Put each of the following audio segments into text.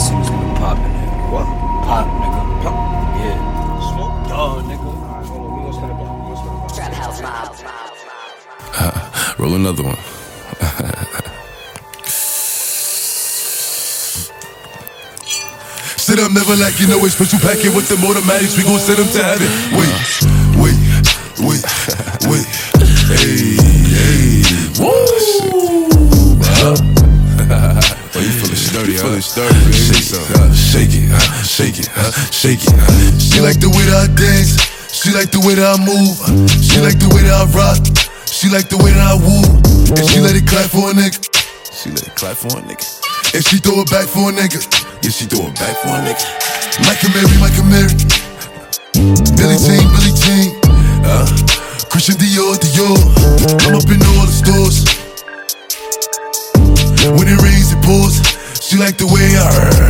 soon as nigga pop, nigga. What? Pop, nigga. Pop. Yeah. Smoke dog, nigga. Uh, roll another one. Shit, I'm never like you know it's special packet with the automatics. We gon' set them to heaven. Wait, wait, wait. Shake it, huh? shake it. huh? She like the way that I dance. She like the way that I move. She like the way that I rock. She like the way that I woo. And she let it clap for a nigga. She let it clap for a nigga. And she throw it back for a nigga. Yeah, she throw it back for a nigga. Amiri, and Mary. Billie Jean, Billie Jean. Uh, Christian Dior, Dior. I'm up in all the stores. When it rains, it pours. She like the way I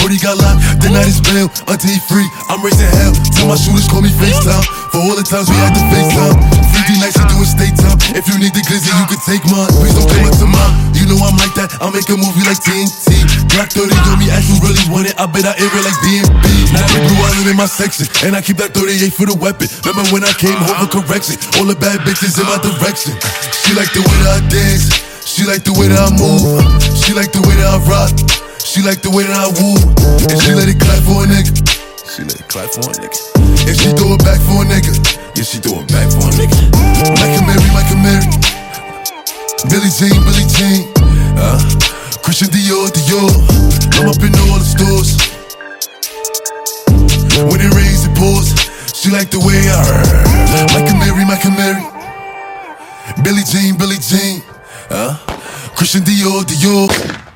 Brody got locked, the night is bail. Until he free, I'm raising hell. Tell my shooters call me FaceTime. For all the times we had to FaceTime. 50 nights to do a state time. If you need the glizzy, you can take mine. Please don't come up to mine. You know I'm like that. I'll make a movie like TNT. Black 30 on me, ask you really want it. I bet I air it like BNB. Now they blue island in my section. And I keep that 38 for the weapon. Remember when I came home for correction? All the bad bitches in my direction. She like the way that I dance. She like the way that I move. She like the way that I rock. She like the way that I woo. And she let it clap for a nigga. She let it clap for a nigga. And she throw it back for a nigga. Yeah, she throw it back for a nigga. Amiri, Mike Amiri. Billie Jean, Billie Jean. Uh, Christian Dior, Dior. I'm up in all the stores. When it rains, it pours. She like the way I Mike Amiri, and Mary. Billie Jean, Billie Jean. Uh, Christian Dior, Dior.